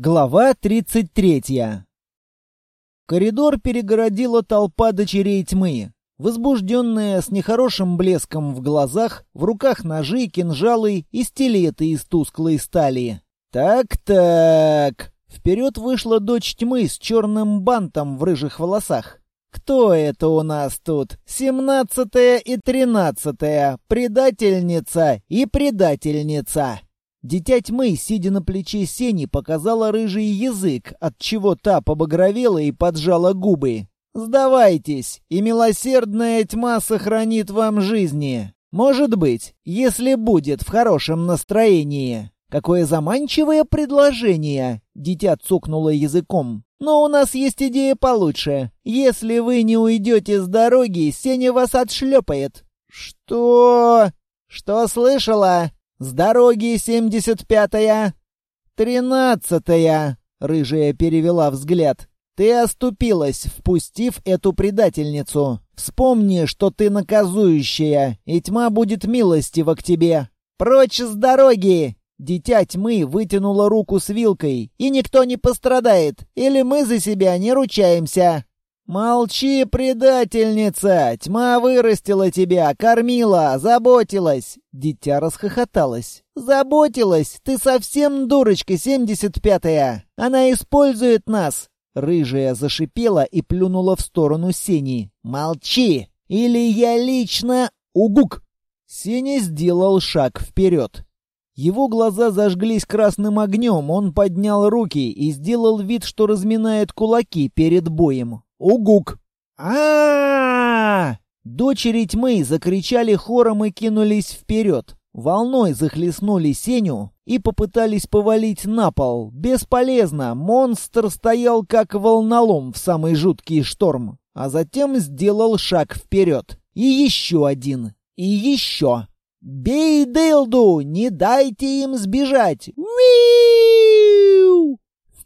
Глава 33. Коридор перегородила толпа дочерей тьмы. Возбужденная, с нехорошим блеском в глазах, в руках ножи, кинжалы и стилеты из тусклой стали. «Так-так...» Вперед вышла дочь тьмы с черным бантом в рыжих волосах. «Кто это у нас тут? Семнадцатая и тринадцатая, предательница и предательница!» Дитя тьмы, сидя на плече Сени, показала рыжий язык, от чего та побагровела и поджала губы. «Сдавайтесь, и милосердная тьма сохранит вам жизни. Может быть, если будет в хорошем настроении». «Какое заманчивое предложение!» — дитя цокнуло языком. «Но у нас есть идея получше. Если вы не уйдете с дороги, Сеня вас отшлепает». «Что?» «Что слышала?» «С дороги семьдесят пятая!» «Тринадцатая!» — рыжая перевела взгляд. «Ты оступилась, впустив эту предательницу. Вспомни, что ты наказующая, и тьма будет милостива к тебе. Прочь с дороги!» Дитя тьмы вытянула руку с вилкой, и никто не пострадает, или мы за себя не ручаемся. «Молчи, предательница! Тьма вырастила тебя, кормила, заботилась!» Дитя расхохоталась. «Заботилась? Ты совсем дурочка, семьдесят пятая! Она использует нас!» Рыжая зашипела и плюнула в сторону Сени. «Молчи! Или я лично...» «Угук!» Сеня сделал шаг вперед. Его глаза зажглись красным огнем, он поднял руки и сделал вид, что разминает кулаки перед боем. Угук! а, Дочери тьмы закричали хором и кинулись вперед. Волной захлестнули Сеню и попытались повалить на пол. Бесполезно, монстр стоял как волнолом в самый жуткий шторм, а затем сделал шаг вперед. И еще один. И еще. «Бей Дылду! Не дайте им сбежать!» «Уиу!»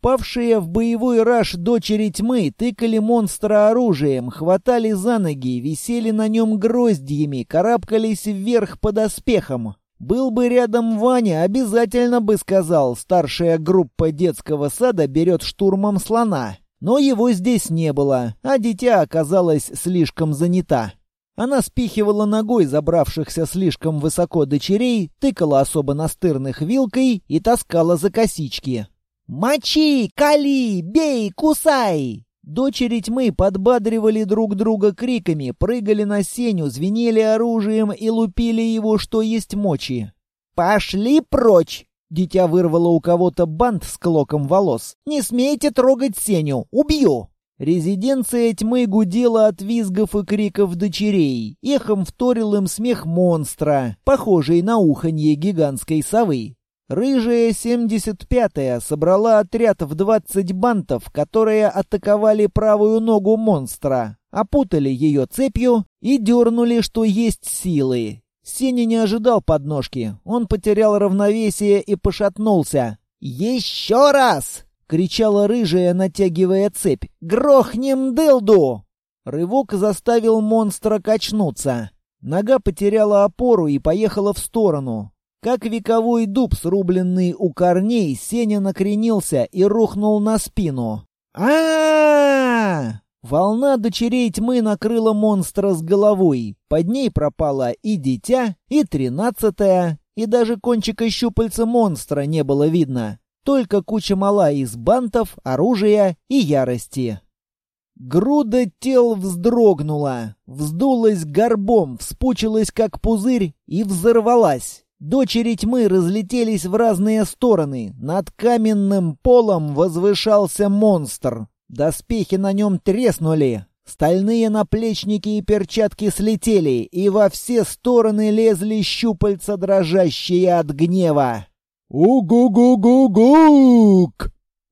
Впавшие в боевой раж дочери тьмы тыкали монстра оружием, хватали за ноги, висели на нем гроздьями, карабкались вверх под оспехом. Был бы рядом Ваня, обязательно бы сказал, старшая группа детского сада берет штурмом слона. Но его здесь не было, а дитя оказалось слишком занята. Она спихивала ногой забравшихся слишком высоко дочерей, тыкала особо настырных вилкой и таскала за косички. «Мочи! Кали! Бей! Кусай!» Дочери тьмы подбадривали друг друга криками, прыгали на сеню, звенели оружием и лупили его, что есть мочи. «Пошли прочь!» Дитя вырвало у кого-то бант с клоком волос. «Не смейте трогать сеню! Убью!» Резиденция тьмы гудела от визгов и криков дочерей. Эхом вторил им смех монстра, похожий на уханье гигантской совы. Рыжая 75-я собрала отряд в 20 бантов, которые атаковали правую ногу монстра, опутали ее цепью и дернули, что есть силы. Сеня не ожидал подножки, он потерял равновесие и пошатнулся. «Еще раз!» — кричала рыжая, натягивая цепь. «Грохнем дылду!» Рывок заставил монстра качнуться. Нога потеряла опору и поехала в сторону. Как вековой дуб, срубленный у корней, Сеня накренился и рухнул на спину. а Волна дочерей тьмы накрыла монстра с головой. Под ней пропала и дитя, и тринадцатая, и даже кончика щупальца монстра не было видно. Только куча мала из бантов, оружия и ярости. Груда тел вздрогнула, вздулась горбом, вспучилась как пузырь и взорвалась. Дочери тьмы разлетелись в разные стороны. Над каменным полом возвышался монстр. Доспехи на нем треснули. Стальные наплечники и перчатки слетели, и во все стороны лезли щупальца, дрожащие от гнева. «Угу-гу-гу-гук!»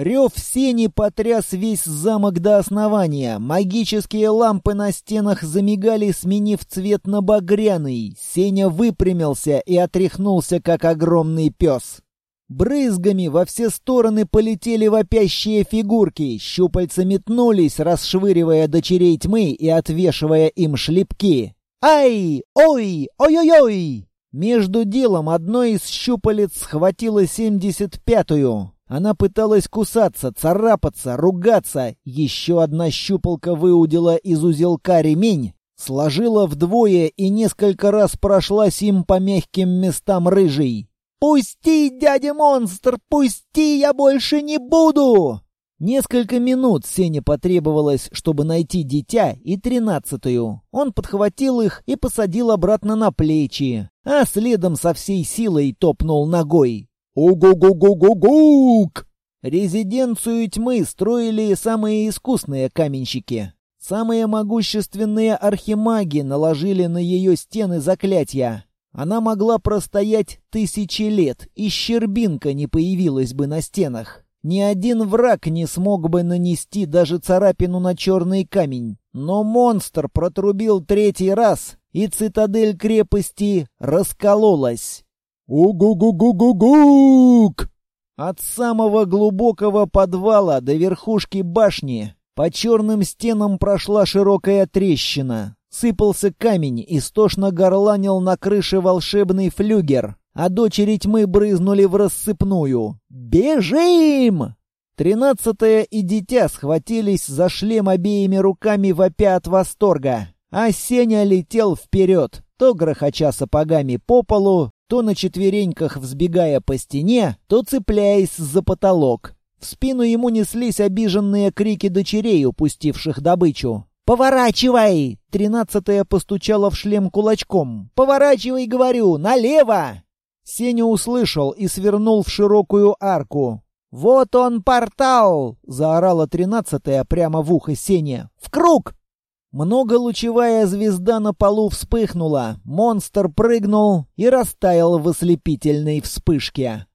Рев сени потряс весь замок до основания. Магические лампы на стенах замигали, сменив цвет на багряный. Сеня выпрямился и отряхнулся, как огромный пес. Брызгами во все стороны полетели вопящие фигурки, щупальца метнулись, расшвыривая дочерей тьмы и отвешивая им шлепки. «Ай! Ой! Ой-ой-ой!» Между делом одной из щупалец схватило семьдесят пятую. Она пыталась кусаться, царапаться, ругаться. Еще одна щупалка выудила из узелка ремень, сложила вдвое и несколько раз прошлась им по мягким местам рыжей. «Пусти, дядя монстр, пусти, я больше не буду!» Несколько минут Сене потребовалось, чтобы найти дитя и тринадцатую. Он подхватил их и посадил обратно на плечи, а следом со всей силой топнул ногой. «Угу-гу-гу-гу-гук!» Резиденцию тьмы строили самые искусные каменщики. Самые могущественные архимаги наложили на ее стены заклятия. Она могла простоять тысячи лет, и щербинка не появилась бы на стенах. Ни один враг не смог бы нанести даже царапину на черный камень. Но монстр протрубил третий раз, и цитадель крепости раскололась. «Угу-гу-гу-гу-гук!» От самого глубокого подвала до верхушки башни по черным стенам прошла широкая трещина. Сыпался камень, истошно горланил на крыше волшебный флюгер а дочери тьмы брызнули в рассыпную. «Бежим!» Тринадцатая и дитя схватились за шлем обеими руками вопя от восторга, а Сеня летел вперед, то грохоча сапогами по полу, то на четвереньках взбегая по стене, то цепляясь за потолок. В спину ему неслись обиженные крики дочерей, упустивших добычу. «Поворачивай!» Тринадцатая постучала в шлем кулачком. «Поворачивай, говорю, налево!» Сеня услышал и свернул в широкую арку. «Вот он, портал!» — заорала тринадцатая прямо в ухо Сене. «В круг!» Многолучевая звезда на полу вспыхнула, монстр прыгнул и растаял в ослепительной вспышке.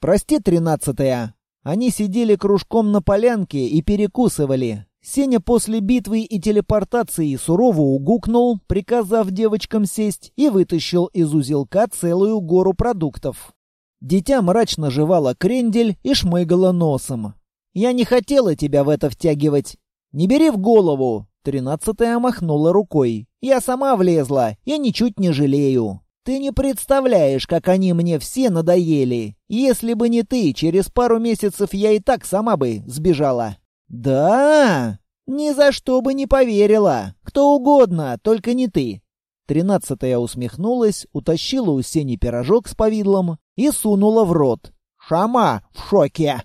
«Прости, тринадцатая!» Они сидели кружком на полянке и перекусывали. Сеня после битвы и телепортации сурово угукнул, приказав девочкам сесть, и вытащил из узелка целую гору продуктов. Дитя мрачно жевало крендель и шмыгало носом. «Я не хотела тебя в это втягивать. Не бери в голову!» Тринадцатая махнула рукой. «Я сама влезла, я ничуть не жалею. Ты не представляешь, как они мне все надоели. Если бы не ты, через пару месяцев я и так сама бы сбежала. «Да? Ни за что бы не поверила. Кто угодно, только не ты». Тринадцатая усмехнулась, утащила у Сени пирожок с повидлом и сунула в рот. «Шама в шоке!»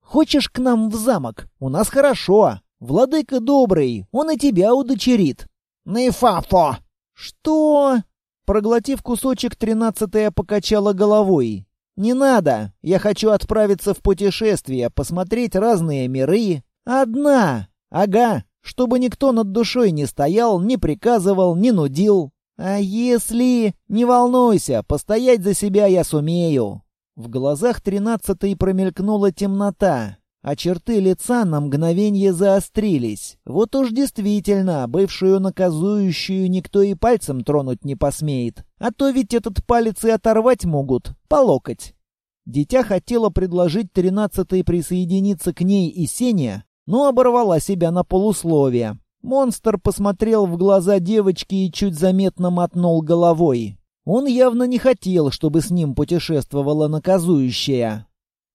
«Хочешь к нам в замок? У нас хорошо. Владыка добрый, он и тебя удочерит». «Нефафо!» «Что?» Проглотив кусочек, тринадцатая покачала головой. «Не надо. Я хочу отправиться в путешествие, посмотреть разные миры, «Одна! Ага, чтобы никто над душой не стоял, не приказывал, не нудил. А если... Не волнуйся, постоять за себя я сумею». В глазах тринадцатой промелькнула темнота, а черты лица на мгновение заострились. Вот уж действительно, бывшую наказующую никто и пальцем тронуть не посмеет. А то ведь этот палец и оторвать могут, по локоть. Дитя хотела предложить тринадцатой присоединиться к ней и Сене, но оборвала себя на полусловие. Монстр посмотрел в глаза девочки и чуть заметно мотнул головой. Он явно не хотел, чтобы с ним путешествовала наказующая.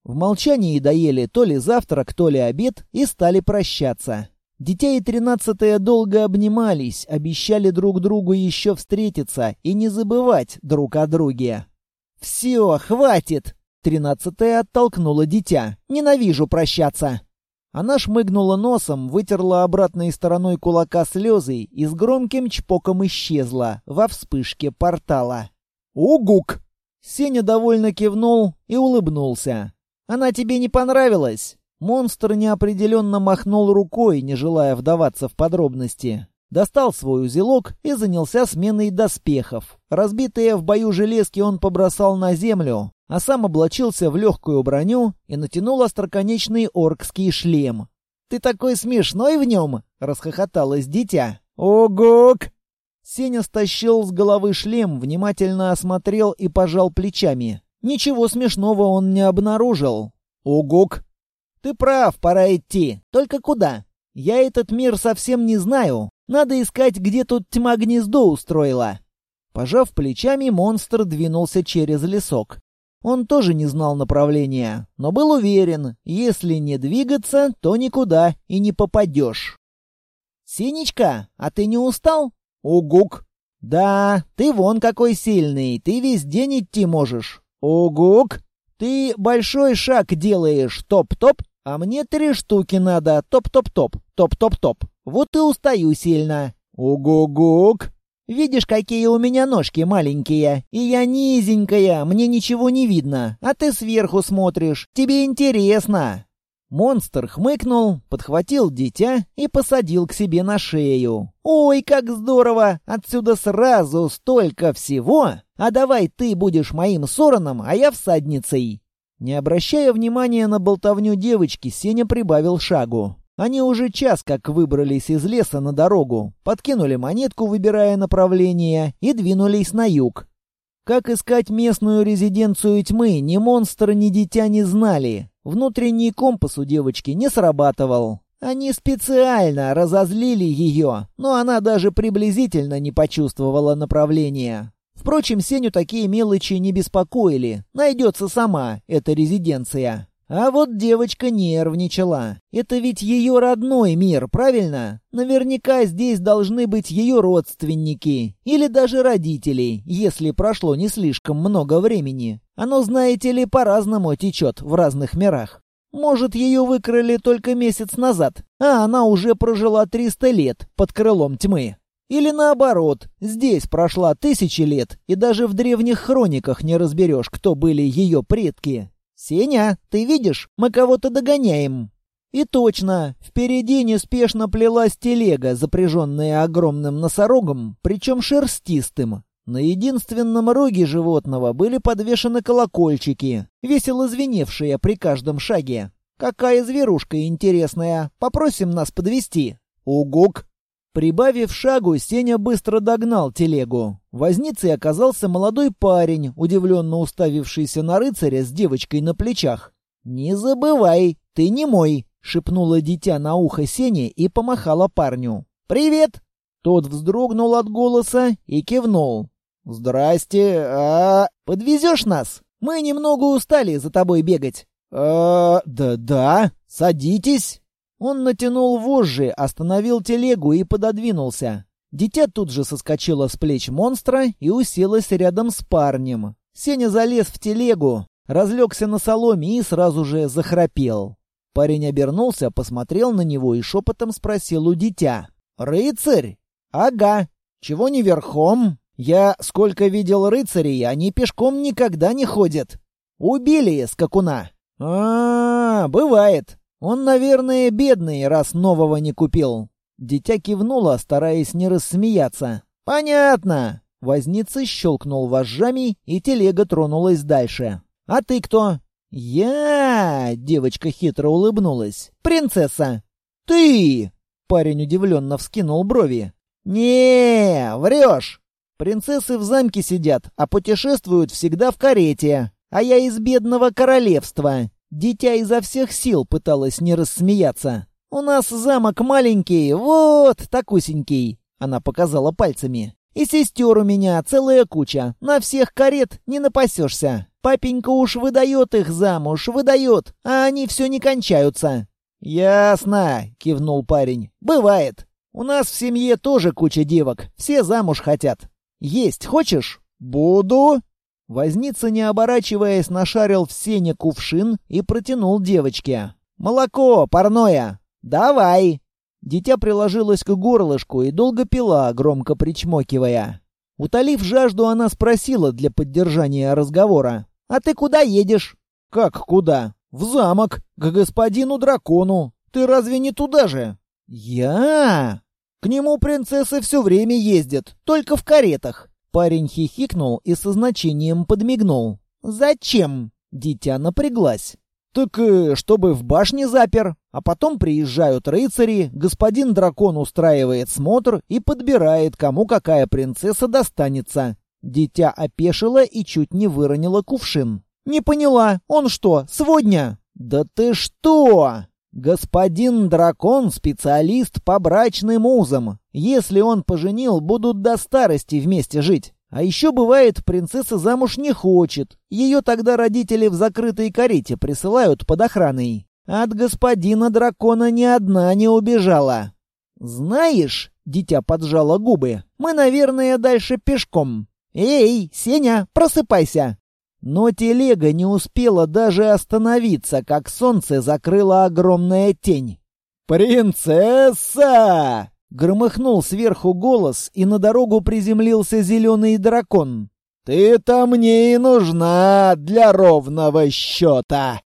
В молчании доели то ли завтрак, то ли обед и стали прощаться. Дитя и тринадцатая долго обнимались, обещали друг другу еще встретиться и не забывать друг о друге. «Все, хватит!» Тринадцатая оттолкнула дитя. «Ненавижу прощаться!» Она шмыгнула носом, вытерла обратной стороной кулака слезы и с громким чпоком исчезла во вспышке портала. «Угук!» Сеня довольно кивнул и улыбнулся. «Она тебе не понравилась?» Монстр неопределенно махнул рукой, не желая вдаваться в подробности. Достал свой узелок и занялся сменой доспехов. Разбитые в бою железки он побросал на землю, а сам облачился в легкую броню и натянул остроконечный оркский шлем. «Ты такой смешной в нем!» — расхохоталось дитя. «Огок!» Сеня стащил с головы шлем, внимательно осмотрел и пожал плечами. Ничего смешного он не обнаружил. «Огок!» «Ты прав, пора идти. Только куда? Я этот мир совсем не знаю. Надо искать, где тут тьма гнездо устроила». Пожав плечами, монстр двинулся через лесок. Он тоже не знал направления, но был уверен, если не двигаться, то никуда и не попадешь. «Синечка, а ты не устал?» «Угук!» «Да, ты вон какой сильный, ты весь день идти можешь». «Угук!» «Ты большой шаг делаешь, топ-топ, а мне три штуки надо, топ-топ-топ, топ-топ-топ. Вот и устаю сильно». «Угугук!» Видишь, какие у меня ножки маленькие, и я низенькая, мне ничего не видно, а ты сверху смотришь, тебе интересно». Монстр хмыкнул, подхватил дитя и посадил к себе на шею. «Ой, как здорово! Отсюда сразу столько всего! А давай ты будешь моим Сороном, а я всадницей!» Не обращая внимания на болтовню девочки, Сеня прибавил шагу. Они уже час как выбрались из леса на дорогу, подкинули монетку, выбирая направление, и двинулись на юг. Как искать местную резиденцию тьмы, ни монстр, ни дитя не знали. Внутренний компас у девочки не срабатывал. Они специально разозлили ее, но она даже приблизительно не почувствовала направления. Впрочем, Сеню такие мелочи не беспокоили. Найдется сама эта резиденция. А вот девочка нервничала. Это ведь ее родной мир, правильно? Наверняка здесь должны быть ее родственники. Или даже родители, если прошло не слишком много времени. Оно, знаете ли, по-разному течет в разных мирах. Может, ее выкрали только месяц назад, а она уже прожила 300 лет под крылом тьмы. Или наоборот, здесь прошла тысячи лет, и даже в древних хрониках не разберешь, кто были ее предки. «Сеня, ты видишь, мы кого-то догоняем». И точно, впереди неспешно плелась телега, запряженная огромным носорогом, причем шерстистым. На единственном роге животного были подвешены колокольчики, весело звеневшие при каждом шаге. «Какая зверушка интересная! Попросим нас подвести. «Угук!» Прибавив шагу, Сеня быстро догнал телегу. Возницей оказался молодой парень, удивленно уставившийся на рыцаря с девочкой на плечах. «Не забывай, ты не мой!» — шепнула дитя на ухо Сене и помахала парню. «Привет!» Тот вздрогнул от голоса и кивнул. «Здрасте, а подвезешь нас? Мы немного устали за тобой бегать». «А, да-да, садитесь». Он натянул вожжи, остановил телегу и пододвинулся. Дитя тут же соскочило с плеч монстра и уселось рядом с парнем. Сеня залез в телегу, разлегся на соломе и сразу же захрапел. Парень обернулся, посмотрел на него и шепотом спросил у дитя. «Рыцарь?» «Ага. Чего не верхом? Я сколько видел рыцарей, они пешком никогда не ходят. Убили скакуна». «А, -а бывает. Он, наверное, бедный, раз нового не купил. Дитя кивнуло, стараясь не рассмеяться. Понятно. Возница щелкнул вожжами, и телега тронулась дальше. А ты кто? Я, девочка хитро улыбнулась. Принцесса. Ты? Парень удивленно вскинул брови. Не, врешь. Принцессы в замке сидят, а путешествуют всегда в карете. А я из бедного королевства. Дитя изо всех сил пыталась не рассмеяться. «У нас замок маленький, вот такусенький», — она показала пальцами. «И сестер у меня целая куча, на всех карет не напасешься. Папенька уж выдает их замуж, выдает, а они все не кончаются». «Ясно», — кивнул парень. «Бывает. У нас в семье тоже куча девок, все замуж хотят. Есть хочешь?» «Буду», Возница, не оборачиваясь, нашарил в сене кувшин и протянул девочке. «Молоко, парное! Давай!» Дитя приложилось к горлышку и долго пила, громко причмокивая. Утолив жажду, она спросила для поддержания разговора. «А ты куда едешь?» «Как куда?» «В замок, к господину дракону. Ты разве не туда же?» «Я?» «К нему принцессы все время ездят, только в каретах. Парень хихикнул и со значением подмигнул. «Зачем?» Дитя напряглась. «Так, э, чтобы в башне запер. А потом приезжают рыцари, господин дракон устраивает смотр и подбирает, кому какая принцесса достанется». Дитя опешило и чуть не выронило кувшин. «Не поняла, он что, сегодня?» «Да ты что!» «Господин дракон — специалист по брачным узам. Если он поженил, будут до старости вместе жить. А еще бывает, принцесса замуж не хочет. Ее тогда родители в закрытой карете присылают под охраной. От господина дракона ни одна не убежала. Знаешь, дитя поджало губы, мы, наверное, дальше пешком. Эй, Сеня, просыпайся. Но телега не успела даже остановиться, как солнце закрыло огромная тень. «Принцесса!» Громыхнул сверху голос, и на дорогу приземлился зеленый дракон. «Ты-то мне и нужна для ровного счета!»